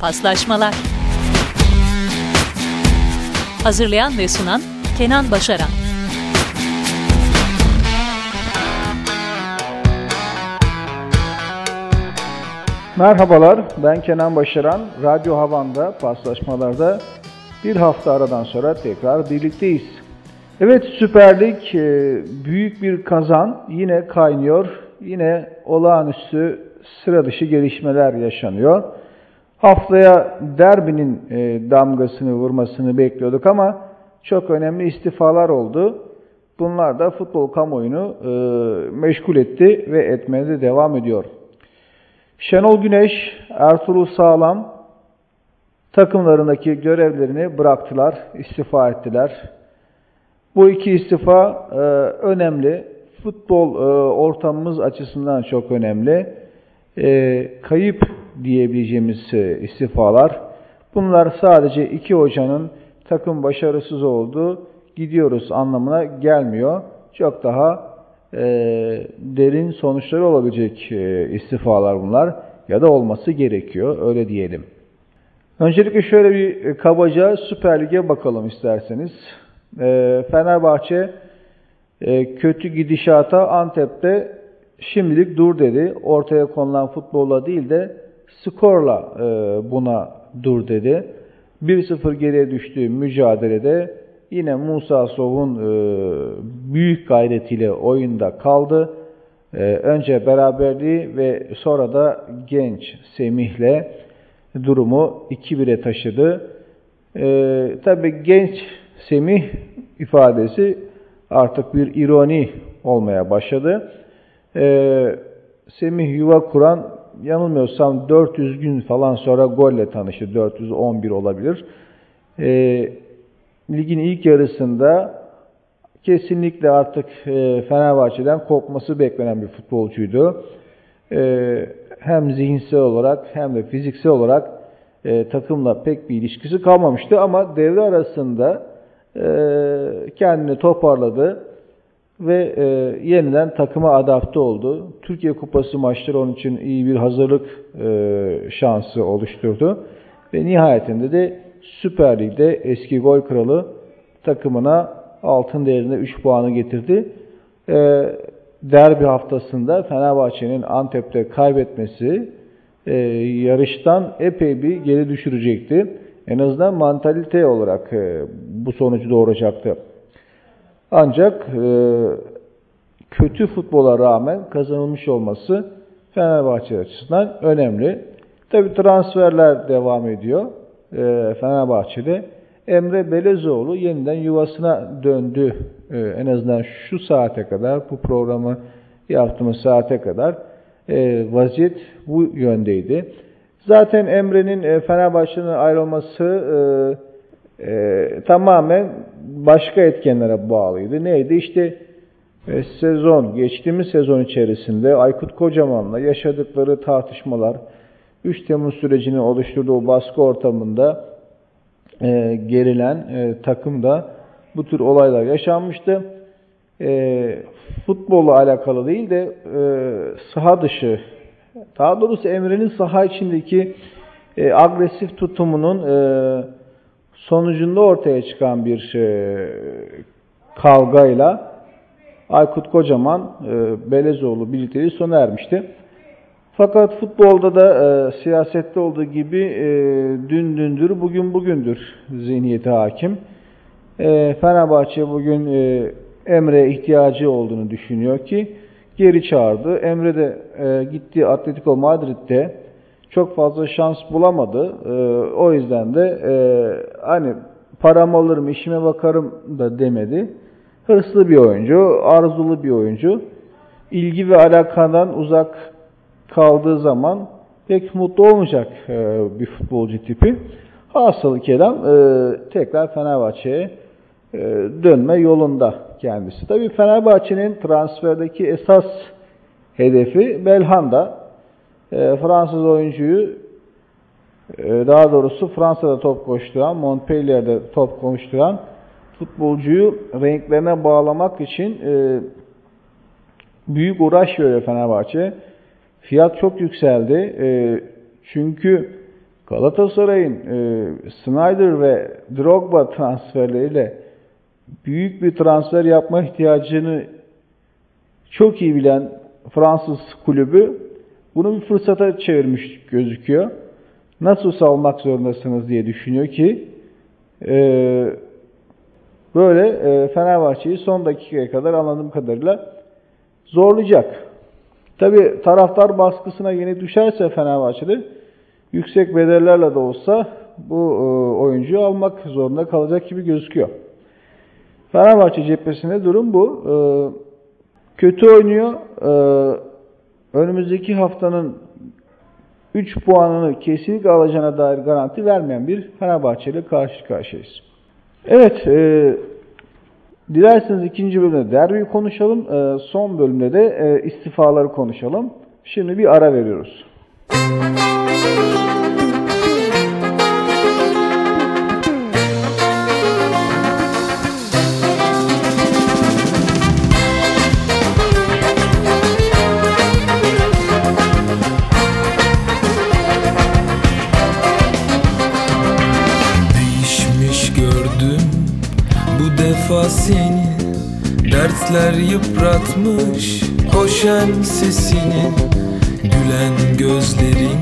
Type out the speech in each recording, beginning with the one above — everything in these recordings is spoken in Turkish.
Paslaşmalar Hazırlayan ve sunan Kenan Başaran Merhabalar, ben Kenan Başaran. Radyo Havan'da, paslaşmalarda bir hafta aradan sonra tekrar birlikteyiz. Evet, Süper Lig e, büyük bir kazan. Yine kaynıyor. Yine olağanüstü sıra dışı gelişmeler yaşanıyor. Haftaya derbinin e, damgasını vurmasını bekliyorduk ama çok önemli istifalar oldu. Bunlar da futbol kamuoyunu e, meşgul etti ve etmeye de devam ediyor. Şenol Güneş, Ertuğrul Sağlam takımlarındaki görevlerini bıraktılar, istifa ettiler. Bu iki istifa e, önemli. Futbol e, ortamımız açısından çok önemli. E, kayıp diyebileceğimiz e, istifalar. Bunlar sadece iki hocanın takım başarısız oldu, gidiyoruz anlamına gelmiyor. Çok daha e, derin sonuçları olabilecek e, istifalar bunlar ya da olması gerekiyor öyle diyelim. Öncelikle şöyle bir e, kabaca Süper Lig'e bakalım isterseniz. E, Fenerbahçe e, kötü gidişata Antep'te şimdilik dur dedi. Ortaya konulan futbolla değil de skorla e, buna dur dedi. 1-0 geriye düştüğü mücadelede yine Musa Sov'un e, büyük gayretiyle oyunda kaldı. E, önce beraberliği ve sonra da genç Semih'le durumu 2-1'e taşıdı. E, Tabi genç Semih ifadesi artık bir ironi olmaya başladı. E, Semih yuva kuran yanılmıyorsam 400 gün falan sonra golle tanıştı. 411 olabilir. E, ligin ilk yarısında kesinlikle artık e, Fenerbahçe'den kopması beklenen bir futbolcuydu. E, hem zihinsel olarak hem de fiziksel olarak e, takımla pek bir ilişkisi kalmamıştı ama devre arasında e, kendini toparladı ve e, yeniden takıma adapte oldu. Türkiye Kupası maçları onun için iyi bir hazırlık e, şansı oluşturdu. Ve nihayetinde de Süper Lig'de eski gol kralı takımına altın değerinde 3 puanı getirdi. E, derbi haftasında Fenerbahçe'nin Antep'te kaybetmesi e, yarıştan epey bir geri düşürecekti. En azından mantalite olarak e, bu sonucu doğuracaktı. Ancak e, kötü futbola rağmen kazanılmış olması Fenerbahçe açısından önemli. Tabi transferler devam ediyor e, Fenerbahçe'de. Emre Belezoğlu yeniden yuvasına döndü. E, en azından şu saate kadar, bu programı yaptığımız saate kadar e, vaziyet bu yöndeydi. Zaten Emre'nin e, Fenerbahçe'nin ayrılması e, e, tamamen başka etkenlere bağlıydı. Neydi? İşte e, sezon, geçtiğimiz sezon içerisinde Aykut Kocaman'la yaşadıkları tartışmalar, 3 Temmuz sürecini oluşturduğu baskı ortamında e, gerilen e, takımda bu tür olaylar yaşanmıştı. E, futbolla alakalı değil de e, saha dışı, daha doğrusu Emre'nin saha içindeki e, agresif tutumunun e, sonucunda ortaya çıkan bir e, kavgayla Aykut Kocaman, e, Belezoğlu birlikteliği sona ermişti. Fakat futbolda da e, siyasette olduğu gibi e, dün dündür, bugün bugündür zihniyeti hakim. E, Fenerbahçe bugün e, Emre'ye ihtiyacı olduğunu düşünüyor ki geri çağırdı. Emre de e, gitti Atletico Madrid'de çok fazla şans bulamadı. E, o yüzden de e, hani param alırım, işime bakarım da demedi. Hırslı bir oyuncu, arzulu bir oyuncu. İlgi ve alakadan uzak kaldığı zaman pek mutlu olmayacak e, bir futbolcu tipi. Hasılı kelam e, tekrar Fenerbahçe'ye e, dönme yolunda kendisi. Tabii Fenerbahçe'nin transferdeki esas hedefi Belhanda. Fransız oyuncuyu daha doğrusu Fransa'da top koşturan, Montpellier'de top koşturan futbolcuyu renklerine bağlamak için büyük uğraş veriyor Fenerbahçe. Fiyat çok yükseldi. E, çünkü Galatasaray'ın e, Snyder ve Drogba transferleriyle büyük bir transfer yapma ihtiyacını çok iyi bilen Fransız kulübü bunu bir fırsata çevirmiş gözüküyor. Nasıl savunmak zorundasınız diye düşünüyor ki e, böyle e, Fenerbahçe'yi son dakikaya kadar anladığım kadarıyla zorlayacak. Tabi taraftar baskısına yeni düşerse Fenerbahçe'de yüksek bedellerle de olsa bu e, oyuncuyu almak zorunda kalacak gibi gözüküyor. Fenerbahçe cephesinde durum bu. E, kötü oynuyor. E, önümüzdeki haftanın 3 puanını kesinlikle alacağına dair garanti vermeyen bir Fenerbahçe ile karşı karşıyayız. Evet, e, dilerseniz ikinci bölümde derbiyi konuşalım. E, son bölümde de e, istifaları konuşalım. Şimdi bir ara veriyoruz. Değişmiş seni. Dertler yıpratmış hoşen sesini. Gülen gözlerin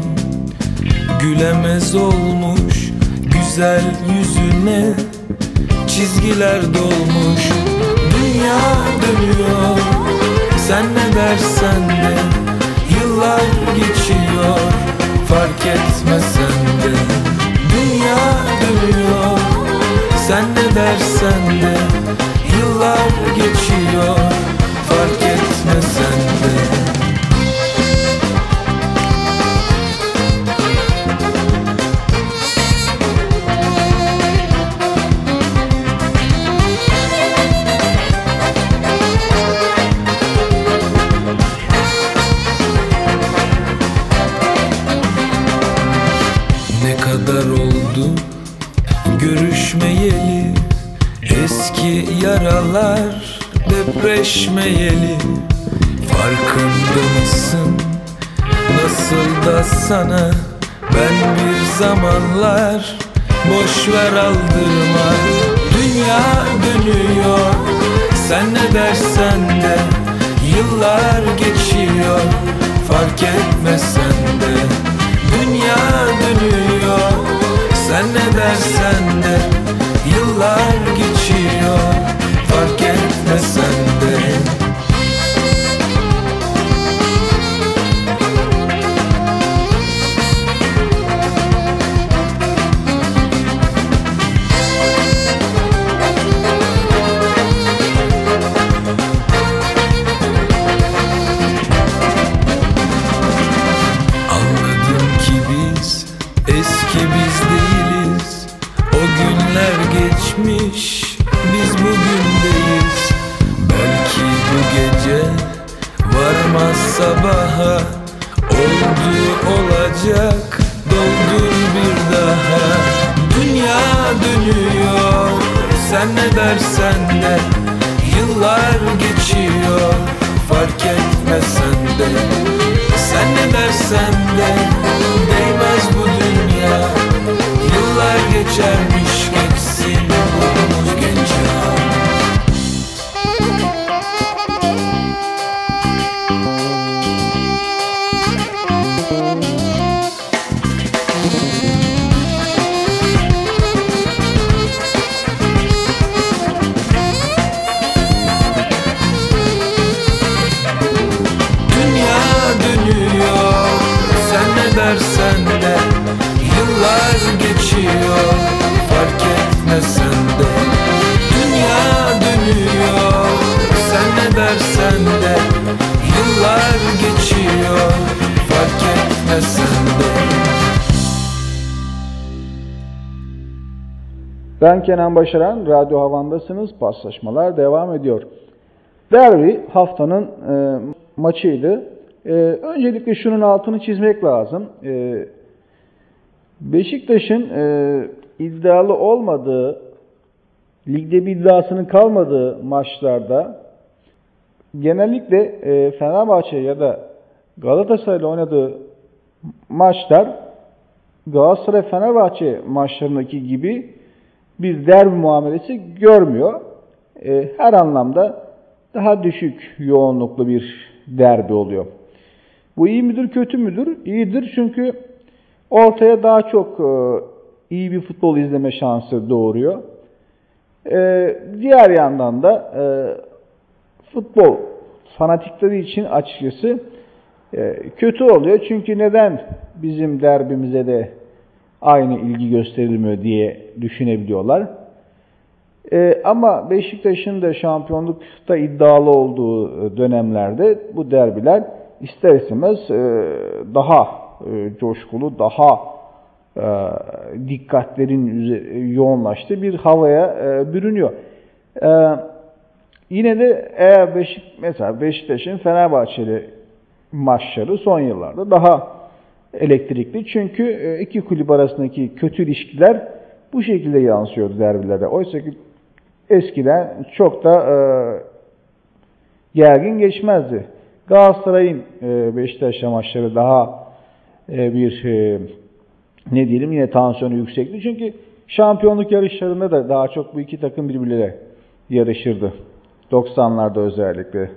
gülemez olmuş Güzel yüzüne. Çizgiler dolmuş Dünya dönüyor. Sen ne dersen de Yıllar geçiyor. Fark etmesen de Dünya dönüyor. Sen ne dersen de Yıllar geçiyor. Fark etmesen de da sana. Ben bir zamanlar boş ver aldırma. Dünya dönüyor sen ne dersen de. Yıllar geçiyor fark etmesen de. Dünya dönüyor sen ne dersen de. Yıllar geçiyor fark etmesen dersen Ben Kenan Başaran, Radyo Havan'dasınız. Paslaşmalar devam ediyor. Derbi haftanın e, maçıydı. E, öncelikle şunun altını çizmek lazım. E, Beşiktaş'ın e, iddialı olmadığı, ligde bir iddiasının kalmadığı maçlarda genellikle e, Fenerbahçe ya da Galatasaray'la oynadığı maçlar Galatasaray-Fenerbahçe maçlarındaki gibi bir derbi muamelesi görmüyor. E, her anlamda daha düşük yoğunluklu bir derbi oluyor. Bu iyi midir, kötü müdür? İyidir çünkü ortaya daha çok e, iyi bir futbol izleme şansı doğuruyor. E, diğer yandan da e, futbol fanatikleri için açıkçası e, kötü oluyor. Çünkü neden bizim derbimize de aynı ilgi gösterilmiyor diye düşünebiliyorlar. E, ama Beşiktaş'ın da şampiyonlukta iddialı olduğu dönemlerde bu derbiler ister istemez e, daha e, coşkulu, daha e, dikkatlerin yoğunlaştığı bir havaya e, bürünüyor. E, yine de eğer Beşik, mesela Beşiktaş'ın Fenerbahçeli maçları son yıllarda daha elektrikli. Çünkü e, iki kulüp arasındaki kötü ilişkiler bu şekilde yansıyordu derbilerde. Oysa ki eskiden çok da e, gergin geçmezdi. Galatasaray'ın e, Beşiktaş'la maçları daha e, bir e, ne diyelim yine tansiyonu yüksekti. Çünkü şampiyonluk yarışlarında da daha çok bu iki takım birbirleriyle yarışırdı. 90'larda özellikle.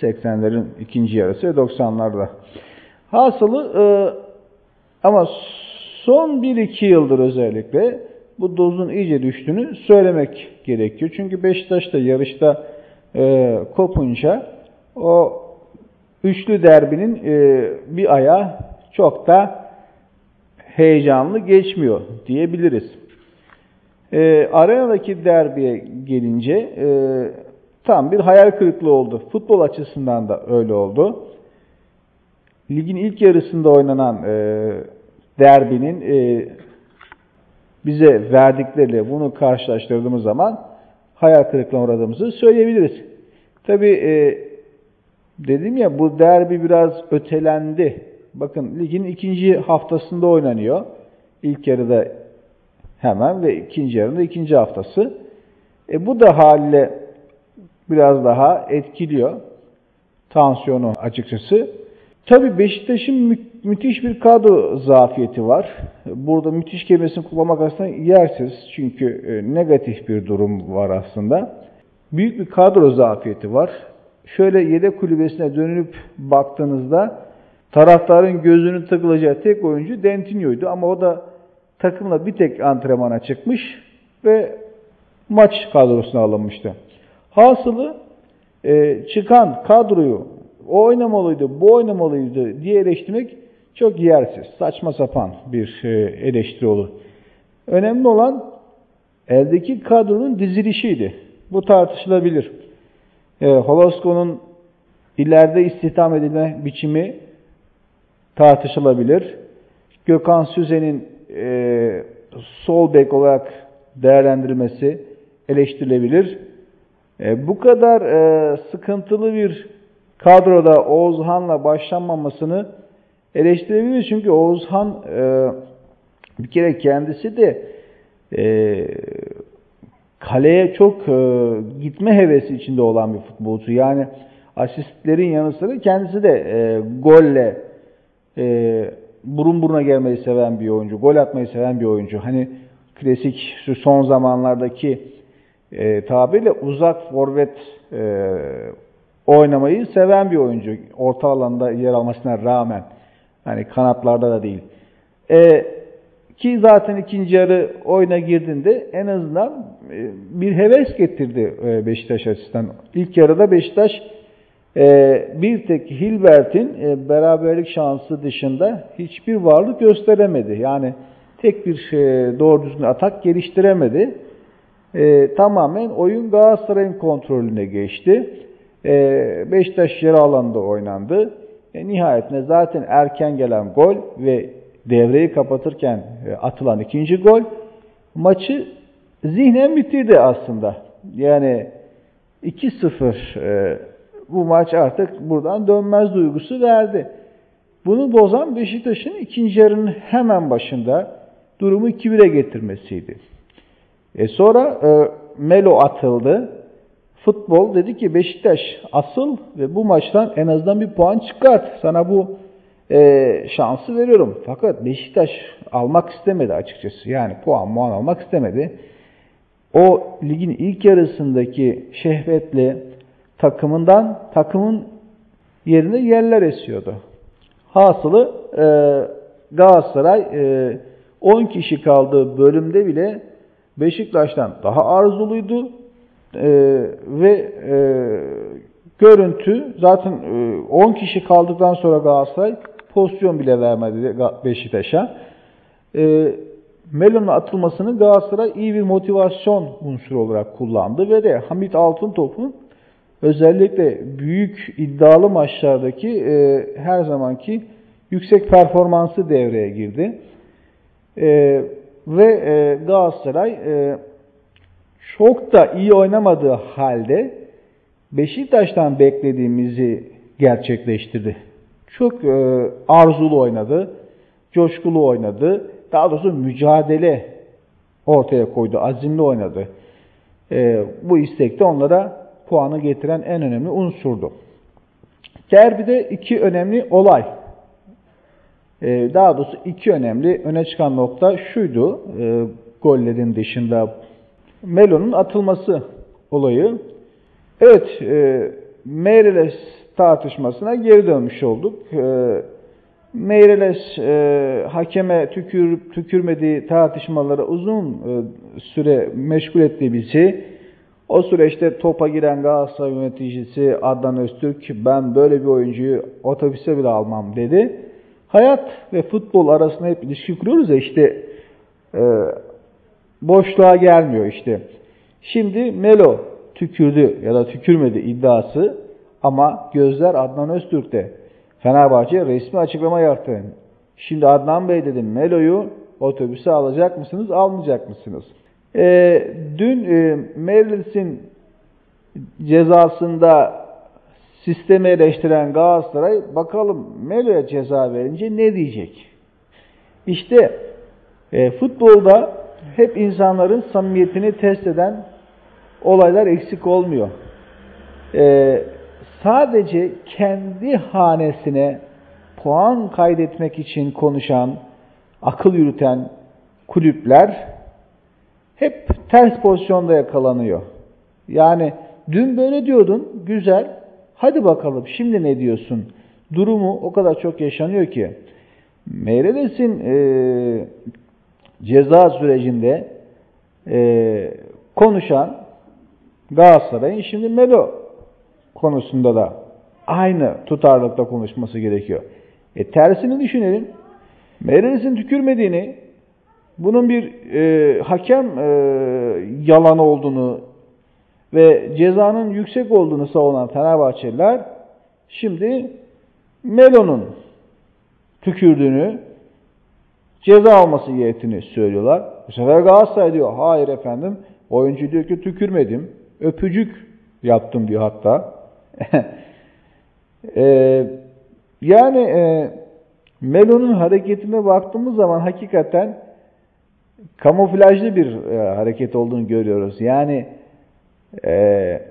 80'lerin ikinci yarısı ve 90'larda. Hasılı e, ama son 1-2 yıldır özellikle bu dozun iyice düştüğünü söylemek gerekiyor. Çünkü Beşiktaş da yarışta e, kopunca o üçlü derbinin e, bir ayağı çok da heyecanlı geçmiyor diyebiliriz. E, arenadaki derbiye gelince e, tam bir hayal kırıklığı oldu. Futbol açısından da öyle oldu. Ligin ilk yarısında oynanan e, derbinin e, bize verdikleriyle bunu karşılaştırdığımız zaman hayal kırıklığına uğradığımızı söyleyebiliriz. Tabi e, dedim ya bu derbi biraz ötelendi. Bakın ligin ikinci haftasında oynanıyor. İlk yarıda hemen ve ikinci yarında ikinci haftası. E, bu da haliyle biraz daha etkiliyor tansiyonu açıkçası. Tabii Beşiktaş'ın mü müthiş bir kadro zafiyeti var. Burada müthiş kelimesini kullanmak aslında yersiz. Çünkü e, negatif bir durum var aslında. Büyük bir kadro zafiyeti var. Şöyle yedek kulübesine dönüp baktığınızda taraftarın gözünün takılacağı tek oyuncu Dentinho'ydu. Ama o da takımla bir tek antrenmana çıkmış ve maç kadrosuna alınmıştı. Hasılı e, çıkan kadroyu o oynamalıydı, bu oynamalıydı diye eleştirmek çok yersiz, saçma sapan bir e, eleştiri olur. Önemli olan eldeki kadronun dizilişiydi. Bu tartışılabilir. E, Holosko'nun ileride istihdam edilme biçimi tartışılabilir. Gökhan Süzen'in e, sol bek olarak değerlendirilmesi eleştirilebilir. E, bu kadar e, sıkıntılı bir kadroda Oğuzhan'la başlanmamasını eleştirebiliriz. Çünkü Oğuzhan e, bir kere kendisi de e, kaleye çok e, gitme hevesi içinde olan bir futbolcu. Yani asistlerin yanı sıra kendisi de e, golle e, burun buruna gelmeyi seven bir oyuncu. Gol atmayı seven bir oyuncu. Hani klasik şu son zamanlardaki e, tabirle uzak forvet e, oynamayı seven bir oyuncu. Orta alanda yer almasına rağmen. Hani kanatlarda da değil. E, ki zaten ikinci yarı oyuna girdiğinde en azından e, bir heves getirdi e, Beşiktaş açısından. İlk yarıda Beşiktaş e, bir tek Hilbert'in e, beraberlik şansı dışında hiçbir varlık gösteremedi. Yani tek bir e, doğru düzgün atak geliştiremedi. E, tamamen oyun Galatasaray'ın kontrolüne geçti. E, Beşiktaş yarı alanda oynandı. E, nihayetinde zaten erken gelen gol ve devreyi kapatırken e, atılan ikinci gol maçı zihnen bitirdi aslında. Yani 2-0 e, bu maç artık buradan dönmez duygusu verdi. Bunu bozan Beşiktaş'ın ikinci yarının hemen başında durumu 2-1'e getirmesiydi. E sonra e, Melo atıldı. Futbol dedi ki Beşiktaş asıl ve bu maçtan en azından bir puan çıkart. Sana bu e, şansı veriyorum. Fakat Beşiktaş almak istemedi açıkçası. Yani puan muan almak istemedi. O ligin ilk yarısındaki şehvetli takımından takımın yerine yerler esiyordu. Hasılı e, Galatasaray e, 10 kişi kaldığı bölümde bile Beşiktaş'tan daha arzuluydu e, ve e, görüntü zaten e, 10 kişi kaldıktan sonra Galatasaray pozisyon bile vermedi Beşiktaş'a. E, Melo'nun atılmasını Galatasaray iyi bir motivasyon unsuru olarak kullandı ve de Hamit Altıntop'un özellikle büyük iddialı maçlardaki e, her zamanki yüksek performansı devreye girdi. E, ve e, Galatasaray e, çok da iyi oynamadığı halde Beşiktaş'tan beklediğimizi gerçekleştirdi. Çok e, arzulu oynadı, coşkulu oynadı. Daha doğrusu mücadele ortaya koydu, azimli oynadı. E, bu istekte onlara puanı getiren en önemli unsurdu. Derbide iki önemli olay. E, daha doğrusu iki önemli öne çıkan nokta şuydu. E, gollerin dışında Melo'nun atılması olayı. Evet, e, Meireles tartışmasına geri dönmüş olduk. E, Meireles e, hakeme tükür, tükürmediği tartışmaları uzun e, süre meşgul etti bizi. O süreçte topa giren Galatasaray yöneticisi Adnan Öztürk ben böyle bir oyuncuyu otobüse bile almam dedi. Hayat ve futbol arasında hep ilişki kuruyoruz ya işte e, boşluğa gelmiyor işte. Şimdi Melo tükürdü ya da tükürmedi iddiası ama gözler Adnan Öztürk'te. Fenerbahçe resmi açıklama yaptı. Şimdi Adnan Bey dedim Melo'yu otobüse alacak mısınız, almayacak mısınız? E, dün e, Merlis'in cezasında sistemi eleştiren Galatasaray bakalım Melo'ya ceza verince ne diyecek? İşte e, futbolda hep insanların samimiyetini test eden olaylar eksik olmuyor. E, sadece kendi hanesine puan kaydetmek için konuşan, akıl yürüten kulüpler hep ters pozisyonda yakalanıyor. Yani dün böyle diyordun, güzel, hadi bakalım şimdi ne diyorsun? Durumu o kadar çok yaşanıyor ki. Meiredes'in e, ceza sürecinde e, konuşan Galatasaray'ın şimdi Melo konusunda da aynı tutarlılıkta konuşması gerekiyor. E tersini düşünelim. Meiredes'in tükürmediğini bunun bir e, hakem e, yalanı olduğunu ve cezanın yüksek olduğunu savunan Fenerbahçeliler şimdi Melo'nun tükürdüğünü ceza alması gerektiğini söylüyorlar. Bu sefer Galatasaray diyor hayır efendim oyuncu diyor ki tükürmedim öpücük yaptım diyor hatta. e, yani e, Melo'nun hareketine baktığımız zaman hakikaten kamuflajlı bir e, hareket olduğunu görüyoruz. Yani e,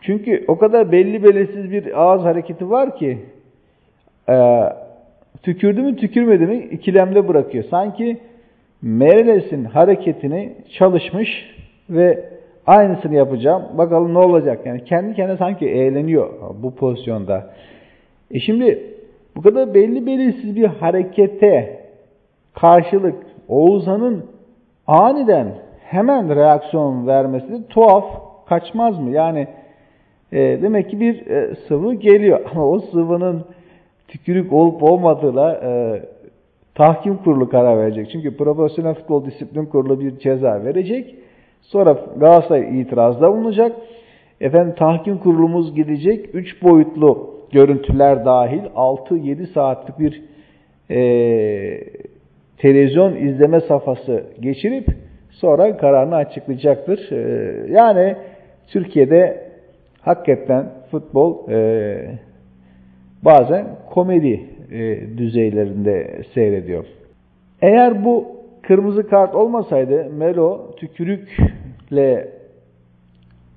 çünkü o kadar belli belirsiz bir ağız hareketi var ki e, tükürdü mü tükürmedi mi ikilemde bırakıyor. Sanki Mereles'in hareketini çalışmış ve aynısını yapacağım. Bakalım ne olacak. Yani kendi kendine sanki eğleniyor bu pozisyonda. E şimdi bu kadar belli belirsiz bir harekete karşılık Oğuzhan'ın aniden hemen reaksiyon vermesi de tuhaf kaçmaz mı? Yani e, demek ki bir e, sıvı geliyor ama o sıvının tükürük olup olmadığıyla e, tahkim kurulu karar verecek. Çünkü Profesyonel Futbol Disiplin Kurulu bir ceza verecek. Sonra Galatasaray itirazda bulunacak. Efendim tahkim kurulumuz gidecek. 3 boyutlu görüntüler dahil 6-7 saatlik bir e, televizyon izleme safhası geçirip sonra kararını açıklayacaktır. E, yani Türkiye'de hakikaten futbol e, bazen komedi e, düzeylerinde seyrediyor. Eğer bu kırmızı kart olmasaydı Melo tükürükle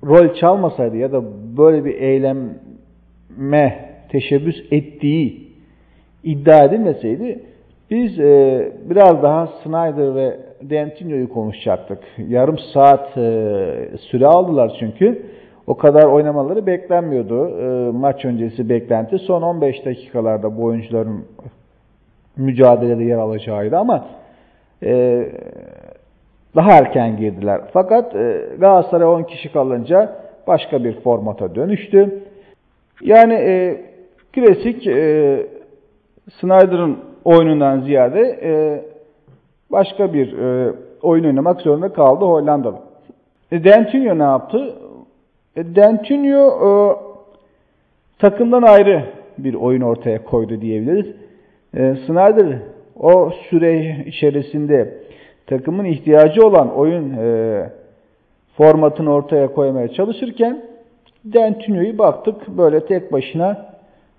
rol çalmasaydı ya da böyle bir eyleme teşebbüs ettiği iddia edilmeseydi biz e, biraz daha Snyder ve Dentino'yu konuşacaktık. Yarım saat e, süre aldılar çünkü. O kadar oynamaları beklenmiyordu. E, maç öncesi beklenti. Son 15 dakikalarda bu oyuncuların mücadelede yer alacağıydı ama e, daha erken girdiler. Fakat e, Galatasaray 10 kişi kalınca başka bir formata dönüştü. Yani e, klasik e, Snyder'ın oyunundan ziyade e, başka bir e, oyun oynamak zorunda kaldı Hollandalı. E, Dentinho ne yaptı? E, Dentinho e, takımdan ayrı bir oyun ortaya koydu diyebiliriz. E, Snyder o süre içerisinde takımın ihtiyacı olan oyun e, formatını ortaya koymaya çalışırken Dentinho'yu baktık böyle tek başına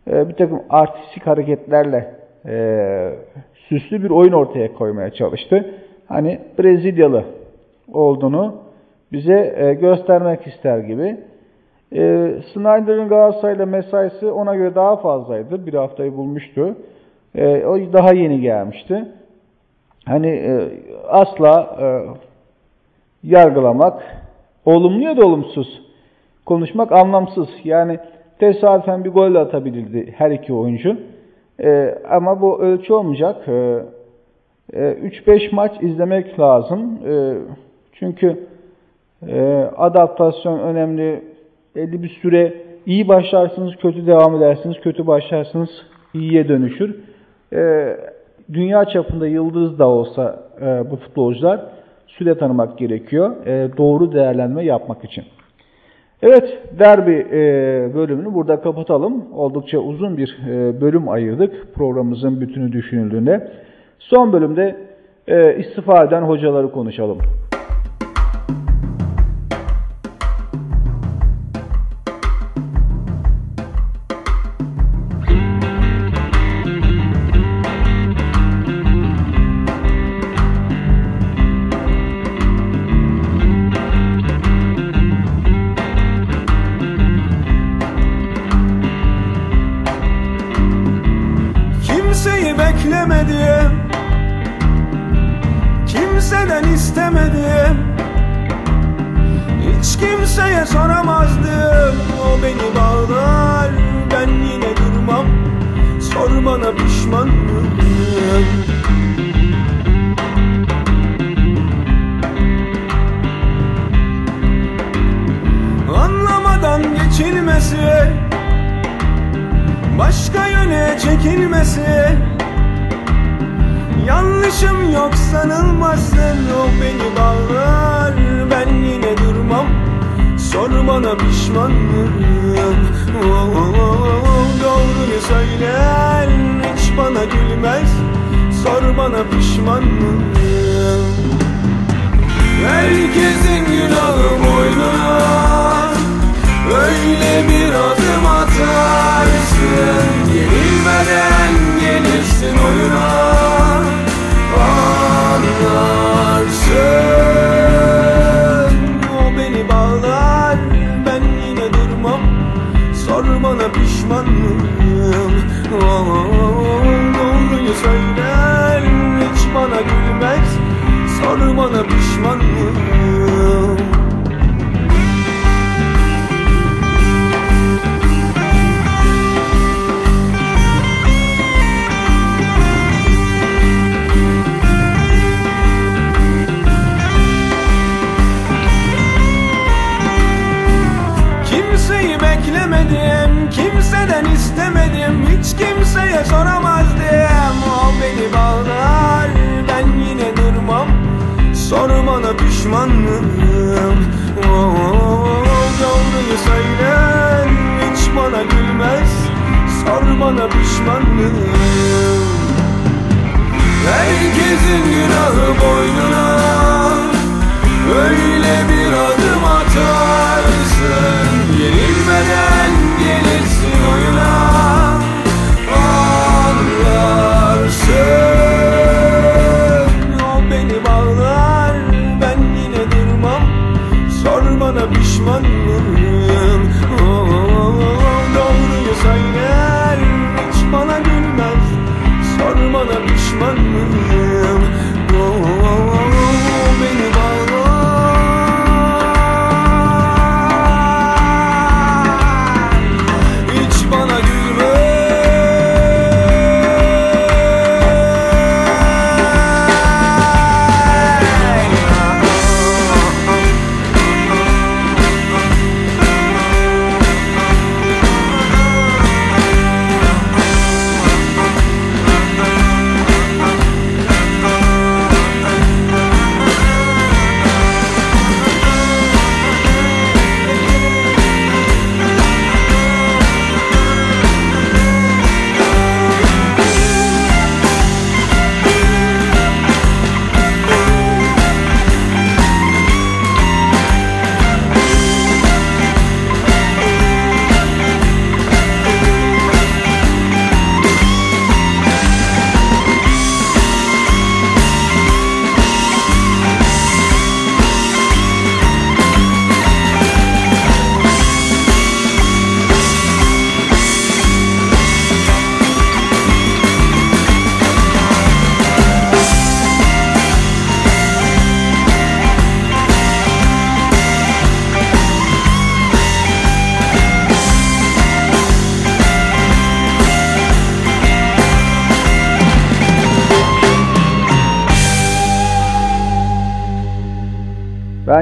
bir takım artistik hareketlerle süslü bir oyun ortaya koymaya çalıştı. Hani Brezilyalı olduğunu bize e, göstermek ister gibi. E, Snyder'ın Galatasaray'la mesaisi ona göre daha fazlaydı. Bir haftayı bulmuştu. E, o daha yeni gelmişti. Hani e, asla yargılamak, olumlu ya da olumsuz konuşmak anlamsız. Yani tesadüfen bir gol atabilirdi her iki oyuncu. Ama bu ölçü olmayacak. E, e, 3-5 maç izlemek lazım. E, çünkü adaptasyon önemli. Belli bir süre iyi başlarsınız, kötü devam edersiniz. Kötü başlarsınız, iyiye dönüşür. E, dünya çapında yıldız da olsa e, bu futbolcular süre tanımak gerekiyor. E, doğru değerlenme yapmak için. Evet, derbi e, bölümünü burada kapatalım. Oldukça uzun bir bölüm ayırdık programımızın bütünü düşünüldüğünde. Son bölümde istifa eden hocaları konuşalım. Kimseye soramazdım. O beni bağlar Ben yine durmam. Sor bana pişman mıyım Anlamadan geçilmesi Başka yöne çekilmesi. Yanlışım yok sanılmasın O beni bağlar Ben yine durmam Sor bana pişman Oh, oh, oh, Doğruyu söyler Hiç bana gülmez. Sor bana pişman mıyım Herkesin günahı boynuna Öyle bir adım atarsın. Yenilmeden gelirsin oyuna. Anlarsın bana pişman mıyım Oh, Doğruyu söyler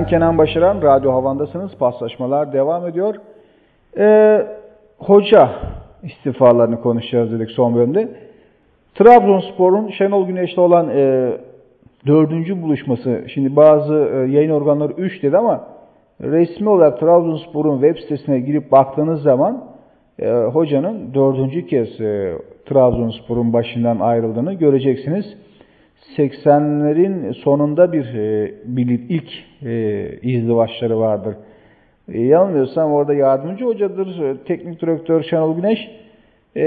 Kenan Başaran, Radyo Havan'dasınız. Paslaşmalar devam ediyor. Ee, hoca istifalarını konuşacağız dedik son bölümde. Trabzonspor'un Şenol Güneş'le olan e, dördüncü buluşması, şimdi bazı e, yayın organları 3 dedi ama resmi olarak Trabzonspor'un web sitesine girip baktığınız zaman e, hocanın dördüncü kez e, Trabzonspor'un başından ayrıldığını göreceksiniz. 80'lerin sonunda bir, e, ilk e, izdivaçları vardır. E, yanılmıyorsam orada yardımcı hocadır, e, teknik direktör Şenol Güneş. E,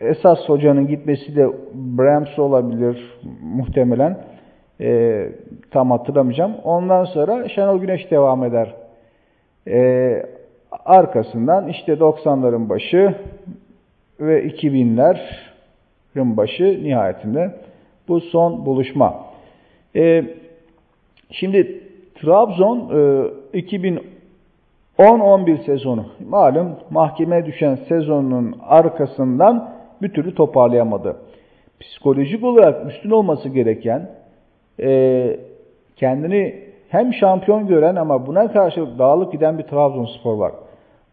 esas hocanın gitmesi de Brahms olabilir muhtemelen. E, tam hatırlamayacağım. Ondan sonra Şenol Güneş devam eder. Arkasından işte 90'ların başı ve 2000'lerin başı nihayetinde bu son buluşma. E, şimdi Trabzon e, 2010-11 sezonu malum mahkemeye düşen sezonun arkasından bir türlü toparlayamadı. Psikolojik olarak üstün olması gereken e, kendini hem şampiyon gören ama buna karşı dağılıp giden bir Trabzonspor var.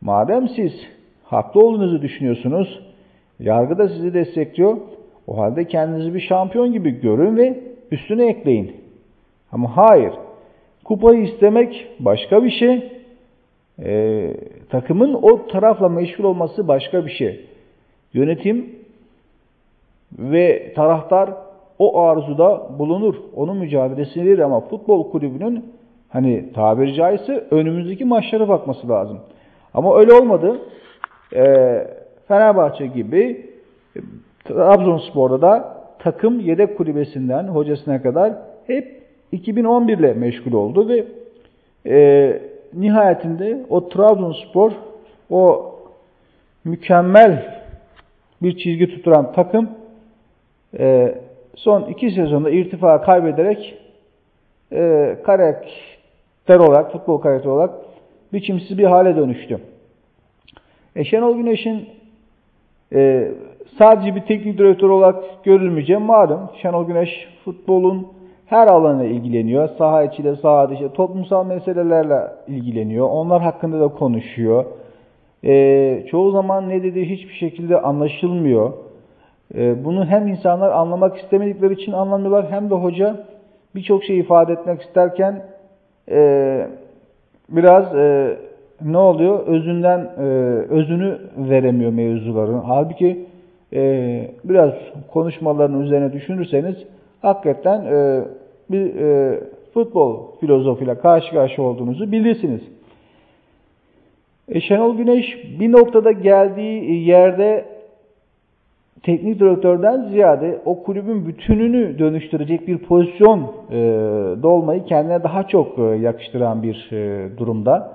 Madem siz haklı olduğunuzu düşünüyorsunuz, yargı da sizi destekliyor, o halde kendinizi bir şampiyon gibi görün ve üstüne ekleyin. Ama hayır, kupayı istemek başka bir şey, ee, takımın o tarafla meşgul olması başka bir şey. Yönetim ve taraftar o arzuda bulunur. Onun mücadelesini verir ama futbol kulübünün hani tabiri caizse önümüzdeki maçlara bakması lazım. Ama öyle olmadı. Ee, Fenerbahçe gibi Trabzonspor'da da takım yedek kulübesinden hocasına kadar hep 2011 ile meşgul oldu ve e, nihayetinde o Trabzonspor o mükemmel bir çizgi tuturan takım e, son iki sezonda irtifa kaybederek e, karakter olarak, futbol karakteri olarak biçimsiz bir hale dönüştü. E, Şenol Güneş'in e, sadece bir teknik direktör olarak görülmeyeceği malum. Şenol Güneş futbolun her alanına ilgileniyor. Saha içiyle, saha dışı, toplumsal meselelerle ilgileniyor. Onlar hakkında da konuşuyor. E, çoğu zaman ne dediği hiçbir şekilde anlaşılmıyor. E, bunu hem insanlar anlamak istemedikleri için anlamıyorlar hem de hoca birçok şey ifade etmek isterken e, biraz e, ne oluyor? Özünden e, özünü veremiyor mevzuların. Halbuki e, biraz konuşmaların üzerine düşünürseniz hakikaten e, bir e, futbol filozofuyla karşı karşıya olduğunuzu bilirsiniz. E, Şenol Güneş bir noktada geldiği yerde teknik direktörden ziyade o kulübün bütününü dönüştürecek bir pozisyon e, dolmayı kendine daha çok e, yakıştıran bir e, durumda.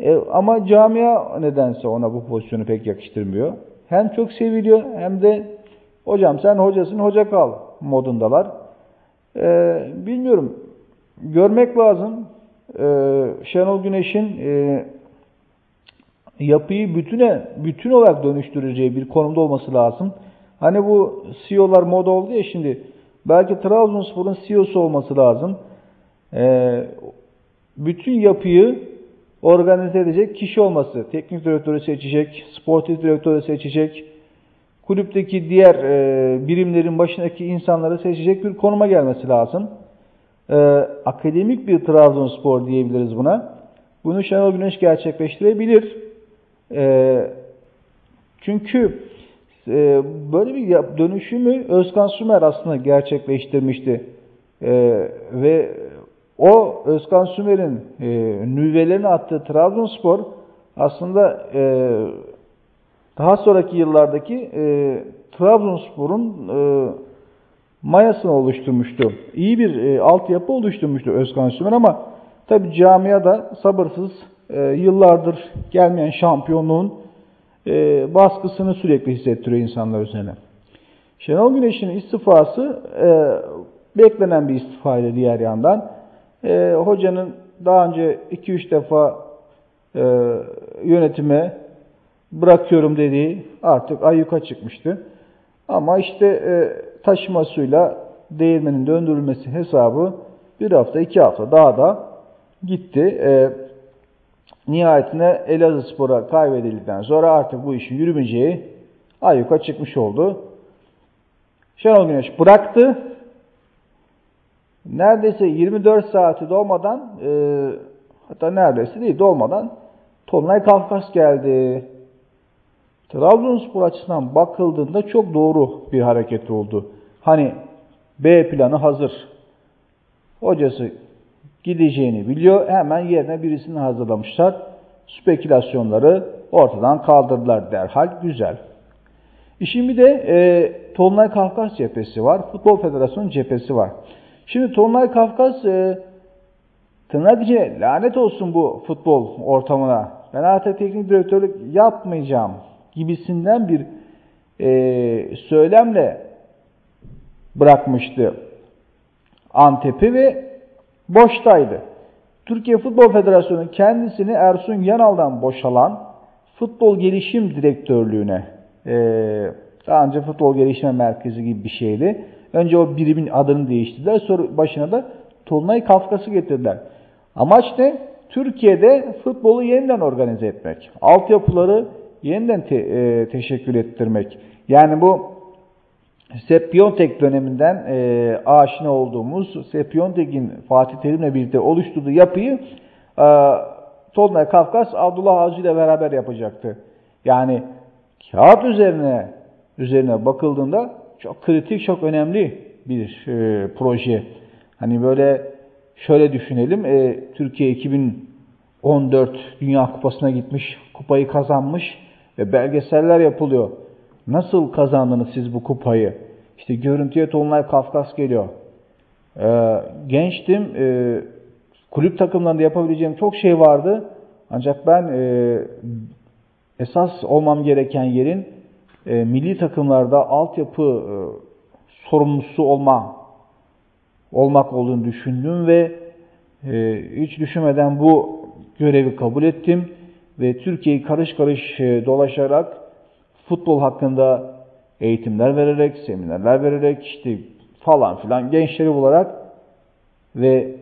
E, ama camia nedense ona bu pozisyonu pek yakıştırmıyor. Hem çok seviliyor hem de hocam sen hocasın hoca kal modundalar. E, bilmiyorum. Görmek lazım. E, Şenol Güneş'in e, yapıyı bütüne bütün olarak dönüştüreceği bir konumda olması lazım. Hani bu CEO'lar moda oldu ya şimdi. Belki Trabzonspor'un CEO'su olması lazım. Ee, bütün yapıyı organize edecek kişi olması. Teknik direktörü seçecek, sportif direktörü seçecek, kulüpteki diğer e, birimlerin başındaki insanları seçecek bir konuma gelmesi lazım. E, akademik bir Trabzonspor diyebiliriz buna. Bunu Şenol Güneş gerçekleştirebilir. E, çünkü e, böyle bir dönüşümü Özkan Sümer aslında gerçekleştirmişti. E, ve o Özkan Sümer'in e, nüvelerini attığı Trabzonspor aslında e, daha sonraki yıllardaki e, Trabzonspor'un e, mayasını oluşturmuştu. İyi bir e, altyapı oluşturmuştu Özkan Sümer ama tabi camiada sabırsız e, yıllardır gelmeyen şampiyonluğun e, baskısını sürekli hissettiriyor insanlar üzerine. Şenol Güneş'in istifası e, beklenen bir istifaydı diğer yandan. E, hocanın daha önce 2-3 defa e, yönetime bırakıyorum dediği artık ayyuka çıkmıştı. Ama işte e, taşıma suyla değirmenin döndürülmesi hesabı bir hafta iki hafta daha da gitti. E, nihayetinde Elazığ Spor'a kaybedildikten sonra artık bu işin yürümeyeceği ayyuka çıkmış oldu. Şenol Güneş bıraktı. Neredeyse 24 saati dolmadan e, hatta neredeyse değil dolmadan Tolunay Kafkas geldi. Trabzonspor açısından bakıldığında çok doğru bir hareket oldu. Hani B planı hazır. Hocası gideceğini biliyor. Hemen yerine birisini hazırlamışlar. Spekülasyonları ortadan kaldırdılar derhal. Güzel. İşin bir de e, Tolunay Kafkas cephesi var. Futbol Federasyonu cephesi var. Şimdi Tolunay Kafkas e, tırnak içine lanet olsun bu futbol ortamına. Ben artık teknik direktörlük yapmayacağım gibisinden bir e, söylemle bırakmıştı Antep'i ve boştaydı. Türkiye Futbol Federasyonu kendisini Ersun Yanal'dan boşalan futbol gelişim direktörlüğüne e, daha önce futbol gelişme merkezi gibi bir şeydi. Önce o birimin adını değiştirdiler. Sonra başına da Tolunay Kafkas'ı getirdiler. Amaç ne? Türkiye'de futbolu yeniden organize etmek. Altyapıları yeniden te, e, teşekkür ettirmek. Yani bu Sepp Piontek döneminden e, aşina olduğumuz Sepp Piontek'in Fatih Terim'le birlikte oluşturduğu yapıyı e, Tolunay Kafkas Abdullah Avcı ile beraber yapacaktı. Yani kağıt üzerine üzerine bakıldığında çok kritik, çok önemli bir e, proje. Hani böyle şöyle düşünelim. E, Türkiye 2014 Dünya Kupası'na gitmiş, kupayı kazanmış ve belgeseller yapılıyor. Nasıl kazandınız siz bu kupayı? İşte görüntüye Tolunay Kafkas geliyor. Ee, gençtim. E, kulüp takımlarında yapabileceğim çok şey vardı. Ancak ben e, esas olmam gereken yerin e, milli takımlarda altyapı e, sorumlusu olma olmak olduğunu düşündüm ve e, hiç düşünmeden bu görevi kabul ettim ve Türkiye'yi karış karış e, dolaşarak futbol hakkında eğitimler vererek, seminerler vererek işte falan filan gençleri bularak ve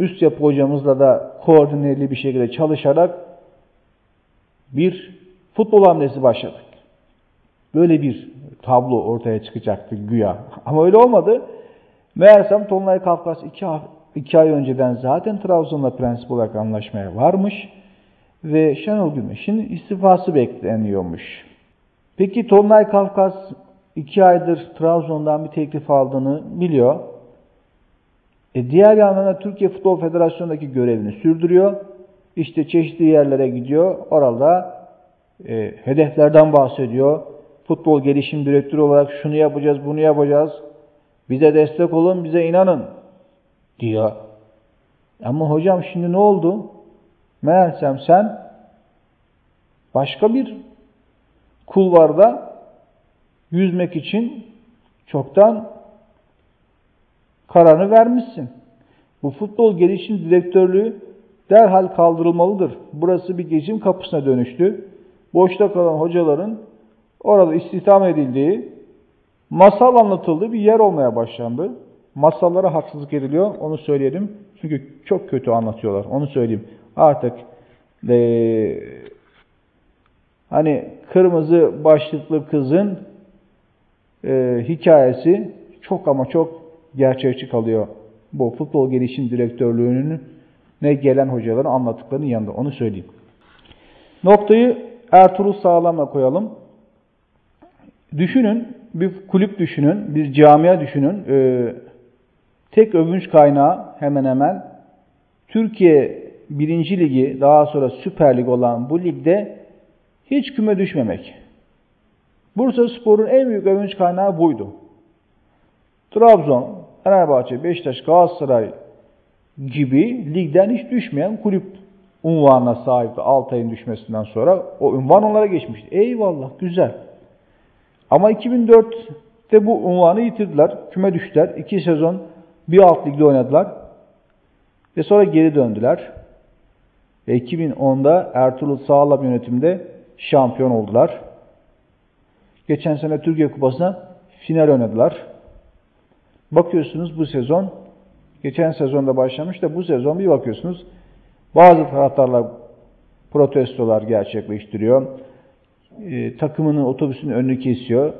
üst yapı hocamızla da koordineli bir şekilde çalışarak bir futbol hamlesi başladık. Böyle bir tablo ortaya çıkacaktı güya. Ama öyle olmadı. Meğersem Tolunay Kafkas iki, iki ay önceden zaten Trabzon'la prensip olarak anlaşmaya varmış ve Şenol Güneş'in istifası bekleniyormuş. Peki Tolunay Kafkas iki aydır Trabzon'dan bir teklif aldığını biliyor. E diğer yandan da Türkiye Futbol Federasyonu'ndaki görevini sürdürüyor. İşte çeşitli yerlere gidiyor. Orada e, hedeflerden bahsediyor. Futbol gelişim direktörü olarak şunu yapacağız, bunu yapacağız. Bize destek olun, bize inanın diyor. Ama hocam şimdi ne oldu? Meğersem sen başka bir kulvarda yüzmek için çoktan kararını vermişsin. Bu futbol gelişim direktörlüğü derhal kaldırılmalıdır. Burası bir geçim kapısına dönüştü. Boşta kalan hocaların orada istihdam edildiği, masal anlatıldığı bir yer olmaya başlandı. Masallara haksızlık ediliyor, onu söyleyelim. Çünkü çok kötü anlatıyorlar, onu söyleyeyim. Artık e, hani kırmızı başlıklı kızın e, hikayesi çok ama çok gerçekçi kalıyor. Bu futbol gelişim direktörlüğünün ne gelen hocaların anlattıklarının yanında. Onu söyleyeyim. Noktayı Ertuğrul Sağlam'la koyalım. Düşünün, bir kulüp düşünün, bir camia düşünün. Ee, tek övünç kaynağı hemen hemen Türkiye 1. Ligi, daha sonra Süper Lig olan bu ligde hiç küme düşmemek. Bursa Spor'un en büyük övünç kaynağı buydu. Trabzon, Fenerbahçe, Beşiktaş, Galatasaray gibi ligden hiç düşmeyen kulüp unvanına sahipti Altay'ın düşmesinden sonra. O unvan onlara geçmişti. Eyvallah, güzel. Ama 2004'te bu unvanı yitirdiler. Küme düştüler. İki sezon bir alt ligde oynadılar. Ve sonra geri döndüler. Ve 2010'da Ertuğrul Sağlam yönetimde şampiyon oldular. Geçen sene Türkiye Kupası'na final oynadılar. Bakıyorsunuz bu sezon geçen sezonda başlamış da bu sezon bir bakıyorsunuz bazı taraftarlar protestolar gerçekleştiriyor. E, takımının otobüsünün önünü kesiyor.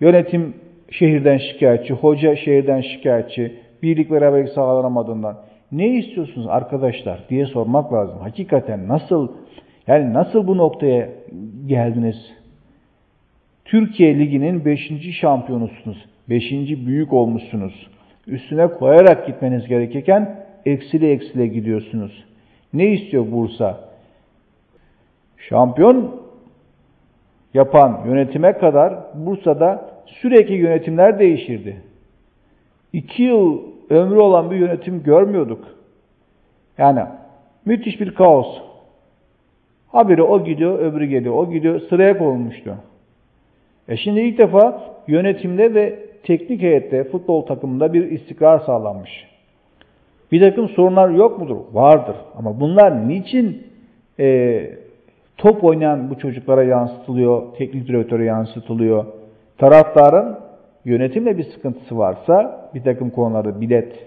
Yönetim şehirden şikayetçi, hoca şehirden şikayetçi, birlik beraberlik sağlanamadığından. Ne istiyorsunuz arkadaşlar diye sormak lazım. Hakikaten nasıl yani nasıl bu noktaya geldiniz? Türkiye Ligi'nin 5. şampiyonusunuz. 5. büyük olmuşsunuz. Üstüne koyarak gitmeniz gerekirken eksili eksile gidiyorsunuz. Ne istiyor Bursa? Şampiyon yapan yönetime kadar Bursa'da sürekli yönetimler değişirdi. İki yıl ömrü olan bir yönetim görmüyorduk. Yani müthiş bir kaos. Haberi o gidiyor, öbürü geliyor, o gidiyor, sıraya konulmuştu. E şimdi ilk defa yönetimde ve teknik heyette, futbol takımında bir istikrar sağlanmış. Bir takım sorunlar yok mudur? Vardır. Ama bunlar niçin e, top oynayan bu çocuklara yansıtılıyor, teknik direktöre yansıtılıyor? Taraftarın yönetimle bir sıkıntısı varsa bir takım konularda bilet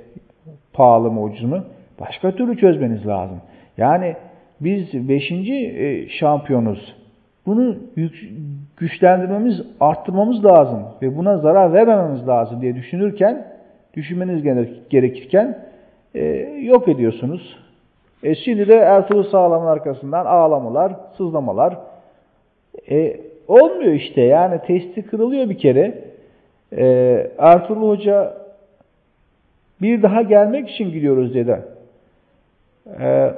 pahalı mı ucuz mu başka türlü çözmeniz lazım. Yani biz 5. E, şampiyonuz. Bunu güçlendirmemiz, arttırmamız lazım ve buna zarar vermememiz lazım diye düşünürken, düşünmeniz gerekirken e, yok ediyorsunuz. E şimdi de Ertuğrul Sağlam'ın arkasından ağlamalar, sızlamalar. E, olmuyor işte yani testi kırılıyor bir kere. E, Ertuğrul Hoca bir daha gelmek için gidiyoruz dedi. E,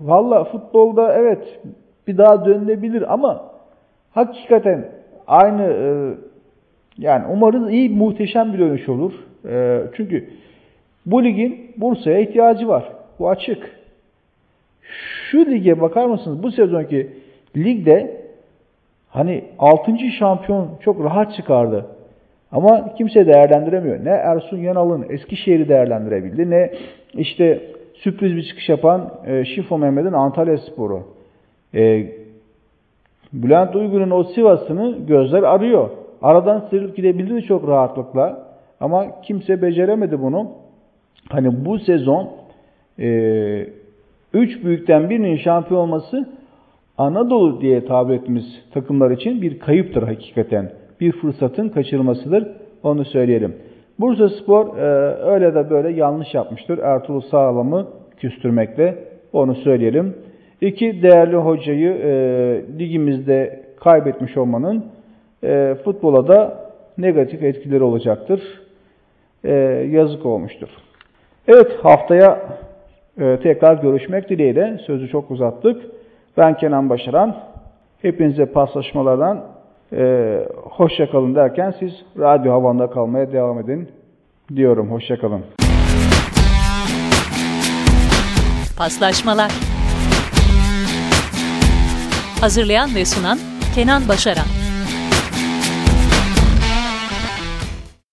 Valla futbolda evet bir daha dönülebilir ama hakikaten aynı e, yani umarız iyi muhteşem bir dönüş olur. E, çünkü bu ligin Bursa'ya ihtiyacı var. Bu açık. Şu lige bakar mısınız? Bu sezonki ligde hani 6. şampiyon çok rahat çıkardı. Ama kimse değerlendiremiyor. Ne Ersun Yanal'ın Eskişehir'i değerlendirebildi ne işte sürpriz bir çıkış yapan e, Şifo Mehmet'in Antalya Sporu. E, Bülent Uygun'un o Sivas'ını gözler arıyor. Aradan sıyrılıp gidebildi çok rahatlıkla. Ama kimse beceremedi bunu. Hani bu sezon e, üç büyükten birinin şampiyon olması Anadolu diye tabir ettiğimiz takımlar için bir kayıptır hakikaten. Bir fırsatın kaçırılmasıdır. Onu söyleyelim. Bursa Spor e, öyle de böyle yanlış yapmıştır. Ertuğrul Sağlam'ı küstürmekle onu söyleyelim. İki değerli hocayı e, ligimizde kaybetmiş olmanın e, futbola da negatif etkileri olacaktır. E, yazık olmuştur. Evet haftaya e, tekrar görüşmek dileğiyle sözü çok uzattık. Ben Kenan Başaran. Hepinize paslaşmalardan e, hoşça kalın derken siz radyo havanda kalmaya devam edin diyorum. Hoşça kalın. Paslaşmalar Hazırlayan ve sunan Kenan Başaran